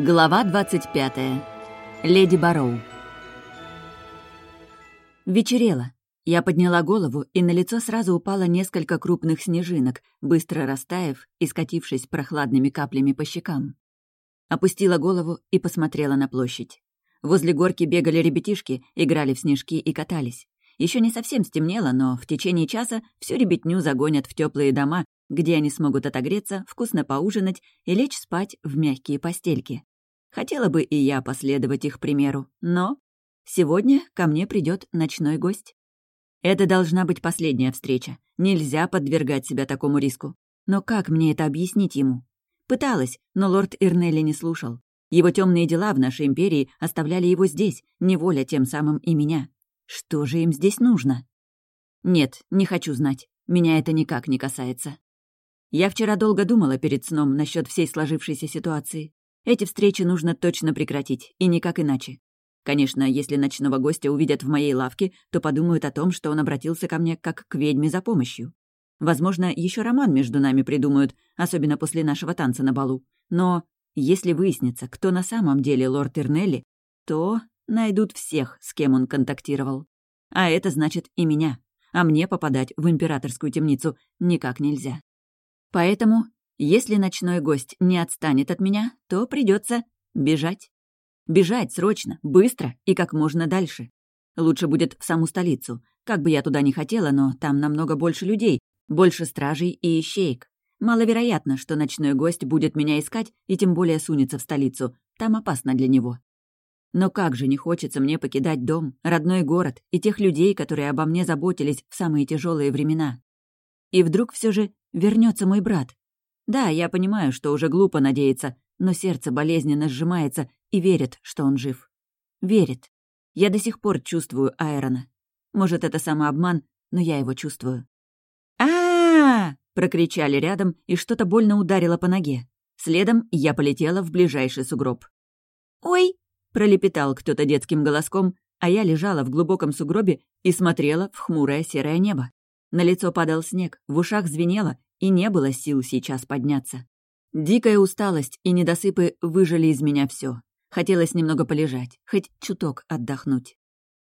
Глава 25. Леди Бароу. Вечерело. Я подняла голову, и на лицо сразу упало несколько крупных снежинок, быстро растаяв и скатившись прохладными каплями по щекам. Опустила голову и посмотрела на площадь. Возле горки бегали ребятишки, играли в снежки и катались. Еще не совсем стемнело, но в течение часа всю ребятню загонят в теплые дома, где они смогут отогреться, вкусно поужинать и лечь спать в мягкие постельки. Хотела бы и я последовать их примеру, но сегодня ко мне придет ночной гость. Это должна быть последняя встреча. Нельзя подвергать себя такому риску. Но как мне это объяснить ему? Пыталась, но лорд Ирнелли не слушал. Его темные дела в нашей империи оставляли его здесь, неволя тем самым и меня. Что же им здесь нужно? Нет, не хочу знать. Меня это никак не касается. Я вчера долго думала перед сном насчет всей сложившейся ситуации. Эти встречи нужно точно прекратить, и никак иначе. Конечно, если ночного гостя увидят в моей лавке, то подумают о том, что он обратился ко мне как к ведьме за помощью. Возможно, еще роман между нами придумают, особенно после нашего танца на балу. Но если выяснится, кто на самом деле лорд Ирнелли, то найдут всех, с кем он контактировал. А это значит и меня. А мне попадать в императорскую темницу никак нельзя. Поэтому если ночной гость не отстанет от меня, то придется бежать. Бежать срочно, быстро и как можно дальше. Лучше будет в саму столицу. Как бы я туда ни хотела, но там намного больше людей, больше стражей и ищеек. Маловероятно, что ночной гость будет меня искать и тем более сунется в столицу. Там опасно для него. Но как же не хочется мне покидать дом, родной город и тех людей, которые обо мне заботились в самые тяжелые времена. И вдруг все же вернется мой брат, да, я понимаю, что уже глупо надеяться, но сердце болезненно сжимается и верит, что он жив. Верит. Я до сих пор чувствую Айрона. Может, это самообман, но я его чувствую. а, -а, прокричали рядом, и что-то больно ударило по ноге. Следом я полетела в ближайший сугроб. «Ой!» — пролепетал кто-то детским голоском, а я лежала в глубоком сугробе и смотрела в хмурое серое небо. На лицо падал снег, в ушах звенело, и не было сил сейчас подняться. Дикая усталость и недосыпы выжили из меня все. Хотелось немного полежать, хоть чуток отдохнуть.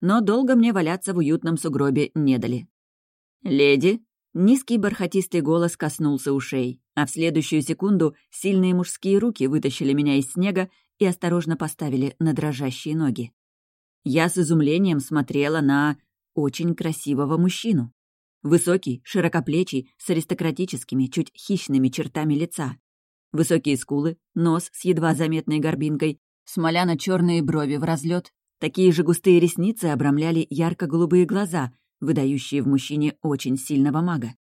Но долго мне валяться в уютном сугробе не дали. «Леди!» Низкий бархатистый голос коснулся ушей, а в следующую секунду сильные мужские руки вытащили меня из снега и осторожно поставили на дрожащие ноги. Я с изумлением смотрела на очень красивого мужчину. Высокий, широкоплечий, с аристократическими, чуть хищными чертами лица. Высокие скулы, нос с едва заметной горбинкой, смоляно черные брови в разлет, такие же густые ресницы обрамляли ярко-голубые глаза, выдающие в мужчине очень сильного мага.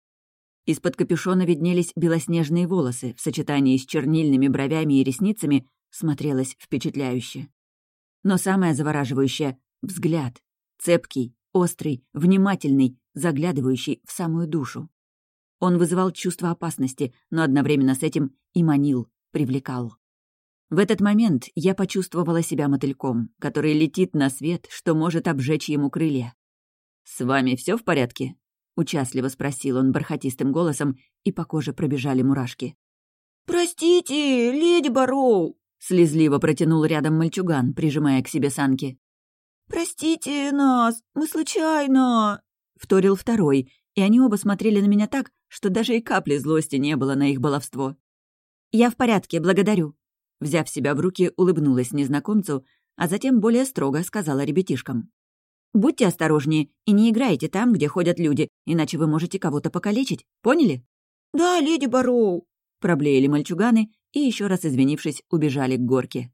Из-под капюшона виднелись белоснежные волосы, в сочетании с чернильными бровями и ресницами смотрелось впечатляюще. Но самое завораживающее — взгляд. Цепкий, острый, внимательный, заглядывающий в самую душу. Он вызывал чувство опасности, но одновременно с этим и манил, привлекал. В этот момент я почувствовала себя мотыльком, который летит на свет, что может обжечь ему крылья. «С вами все в порядке?» — участливо спросил он бархатистым голосом, и по коже пробежали мурашки. «Простите, леди Бароу!» — слезливо протянул рядом мальчуган, прижимая к себе санки. «Простите нас, мы случайно...» вторил второй, и они оба смотрели на меня так, что даже и капли злости не было на их баловство. «Я в порядке, благодарю». Взяв себя в руки, улыбнулась незнакомцу, а затем более строго сказала ребятишкам. «Будьте осторожнее и не играйте там, где ходят люди, иначе вы можете кого-то покалечить, поняли?» «Да, леди Бароу», — проблеяли мальчуганы и, еще раз извинившись, убежали к горке.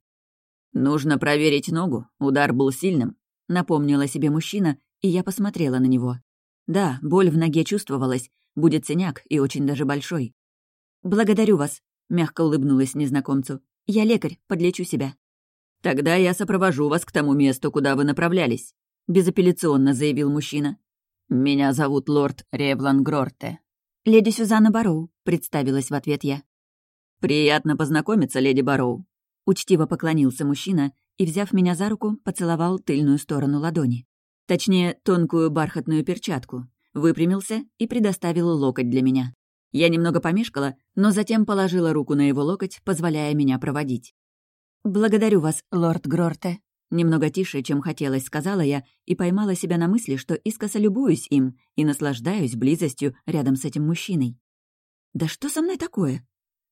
«Нужно проверить ногу, удар был сильным», — напомнила себе мужчина, и я посмотрела на него. Да, боль в ноге чувствовалась, будет синяк и очень даже большой. «Благодарю вас», — мягко улыбнулась незнакомцу. «Я лекарь, подлечу себя». «Тогда я сопровожу вас к тому месту, куда вы направлялись», — безапелляционно заявил мужчина. «Меня зовут лорд Ревлан Грорте». «Леди Сюзанна Бароу», — представилась в ответ я. «Приятно познакомиться, леди Бароу», — учтиво поклонился мужчина и, взяв меня за руку, поцеловал тыльную сторону ладони. Точнее, тонкую бархатную перчатку. Выпрямился и предоставил локоть для меня. Я немного помешкала, но затем положила руку на его локоть, позволяя меня проводить. «Благодарю вас, лорд Грорте», Немного тише, чем хотелось, сказала я, и поймала себя на мысли, что искоса любуюсь им и наслаждаюсь близостью рядом с этим мужчиной. Да что со мной такое?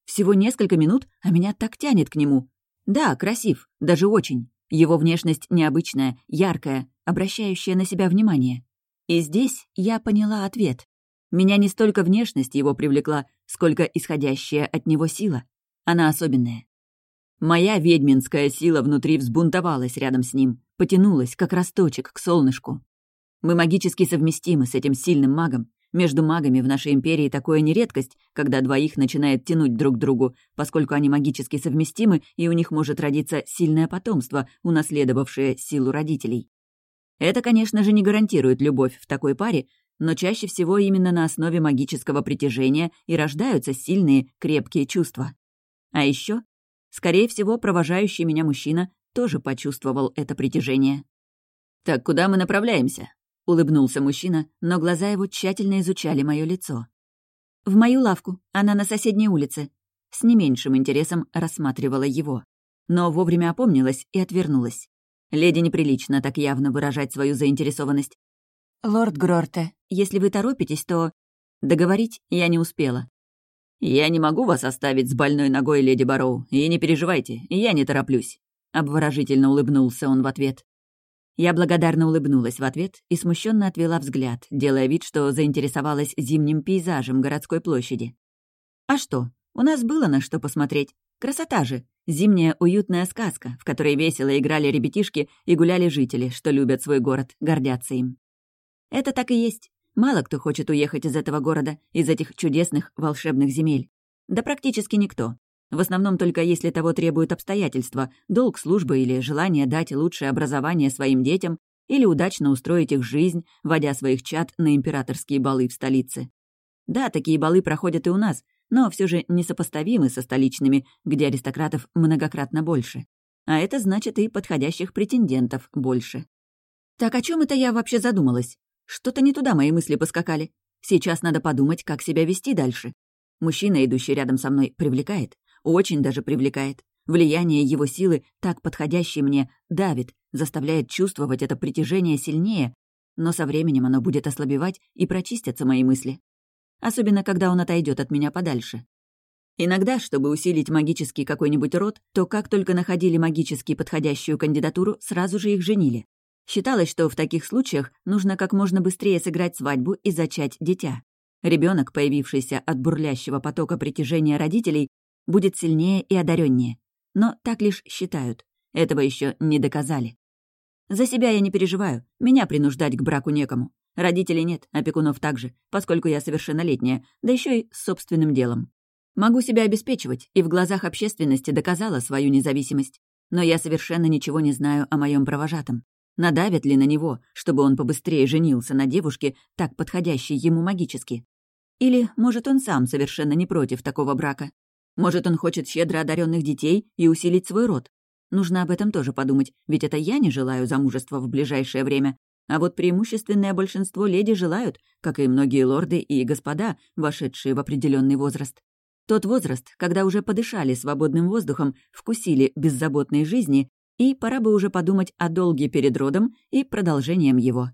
Всего несколько минут, а меня так тянет к нему. Да, красив, даже очень. Его внешность необычная, яркая, обращающая на себя внимание. И здесь я поняла ответ. Меня не столько внешность его привлекла, сколько исходящая от него сила. Она особенная. Моя ведьминская сила внутри взбунтовалась рядом с ним, потянулась, как росточек, к солнышку. Мы магически совместимы с этим сильным магом. Между магами в нашей империи такое не редкость, когда двоих начинает тянуть друг к другу, поскольку они магически совместимы, и у них может родиться сильное потомство, унаследовавшее силу родителей. Это, конечно же, не гарантирует любовь в такой паре, но чаще всего именно на основе магического притяжения и рождаются сильные, крепкие чувства. А еще Скорее всего, провожающий меня мужчина тоже почувствовал это притяжение. «Так куда мы направляемся?» — улыбнулся мужчина, но глаза его тщательно изучали мое лицо. «В мою лавку, она на соседней улице». С не меньшим интересом рассматривала его. Но вовремя опомнилась и отвернулась. Леди неприлично так явно выражать свою заинтересованность. «Лорд Грорте, если вы торопитесь, то...» Договорить я не успела. «Я не могу вас оставить с больной ногой, леди Бароу, и не переживайте, я не тороплюсь», — обворожительно улыбнулся он в ответ. Я благодарно улыбнулась в ответ и смущенно отвела взгляд, делая вид, что заинтересовалась зимним пейзажем городской площади. «А что? У нас было на что посмотреть. Красота же! Зимняя уютная сказка, в которой весело играли ребятишки и гуляли жители, что любят свой город, гордятся им. Это так и есть. Мало кто хочет уехать из этого города, из этих чудесных волшебных земель. Да практически никто. В основном только если того требуют обстоятельства, долг службы или желание дать лучшее образование своим детям или удачно устроить их жизнь, водя своих чад на императорские балы в столице. Да, такие балы проходят и у нас, но все же несопоставимы со столичными, где аристократов многократно больше. А это значит и подходящих претендентов больше. Так о чем это я вообще задумалась? Что-то не туда мои мысли поскакали. Сейчас надо подумать, как себя вести дальше. Мужчина, идущий рядом со мной, привлекает. Очень даже привлекает. Влияние его силы, так подходящее мне, давит, заставляет чувствовать это притяжение сильнее, но со временем оно будет ослабевать и прочистятся мои мысли. Особенно, когда он отойдет от меня подальше. Иногда, чтобы усилить магический какой-нибудь род, то как только находили магически подходящую кандидатуру, сразу же их женили. Считалось, что в таких случаях нужно как можно быстрее сыграть свадьбу и зачать дитя. Ребенок, появившийся от бурлящего потока притяжения родителей, будет сильнее и одареннее. Но так лишь считают. Этого еще не доказали. За себя я не переживаю, меня принуждать к браку некому. Родителей нет, опекунов также, поскольку я совершеннолетняя, да еще и с собственным делом. Могу себя обеспечивать, и в глазах общественности доказала свою независимость. Но я совершенно ничего не знаю о моем провожатом. Надавят ли на него, чтобы он побыстрее женился на девушке, так подходящей ему магически? Или, может, он сам совершенно не против такого брака? Может, он хочет щедро одаренных детей и усилить свой род? Нужно об этом тоже подумать, ведь это я не желаю замужества в ближайшее время. А вот преимущественное большинство леди желают, как и многие лорды и господа, вошедшие в определенный возраст. Тот возраст, когда уже подышали свободным воздухом, вкусили беззаботной жизни и пора бы уже подумать о долге перед родом и продолжением его.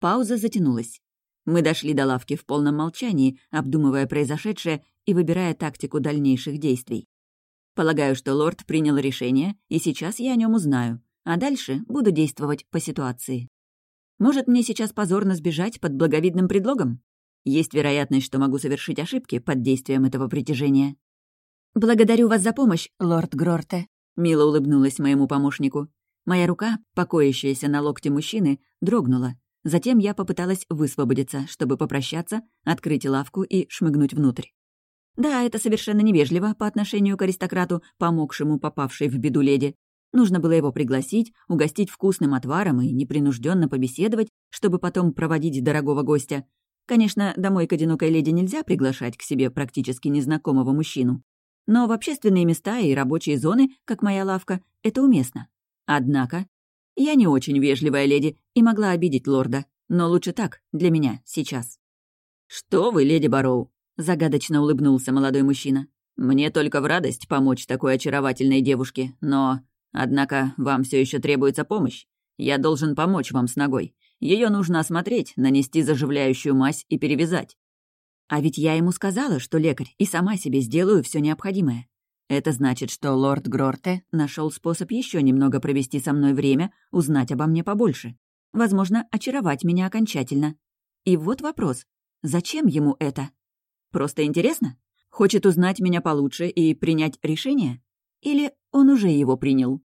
Пауза затянулась. Мы дошли до лавки в полном молчании, обдумывая произошедшее и выбирая тактику дальнейших действий. Полагаю, что лорд принял решение, и сейчас я о нем узнаю, а дальше буду действовать по ситуации. Может, мне сейчас позорно сбежать под благовидным предлогом? Есть вероятность, что могу совершить ошибки под действием этого притяжения. «Благодарю вас за помощь, лорд Грорте», Мило улыбнулась моему помощнику. Моя рука, покоящаяся на локте мужчины, дрогнула. Затем я попыталась высвободиться, чтобы попрощаться, открыть лавку и шмыгнуть внутрь. Да, это совершенно невежливо по отношению к аристократу, помогшему попавшей в беду леди. Нужно было его пригласить, угостить вкусным отваром и непринужденно побеседовать, чтобы потом проводить дорогого гостя. Конечно, домой к одинокой леди нельзя приглашать к себе практически незнакомого мужчину. Но в общественные места и рабочие зоны, как моя лавка, это уместно. Однако, я не очень вежливая леди и могла обидеть лорда, но лучше так, для меня, сейчас. «Что вы, леди Бароу?» — загадочно улыбнулся молодой мужчина. Мне только в радость помочь такой очаровательной девушке, но... Однако вам все еще требуется помощь. Я должен помочь вам с ногой. Ее нужно осмотреть, нанести заживляющую мазь и перевязать. А ведь я ему сказала, что лекарь, и сама себе сделаю все необходимое. Это значит, что лорд Грорте нашел способ еще немного провести со мной время, узнать обо мне побольше. Возможно, очаровать меня окончательно. И вот вопрос. Зачем ему это? Просто интересно? Хочет узнать меня получше и принять решение? Или он уже его принял?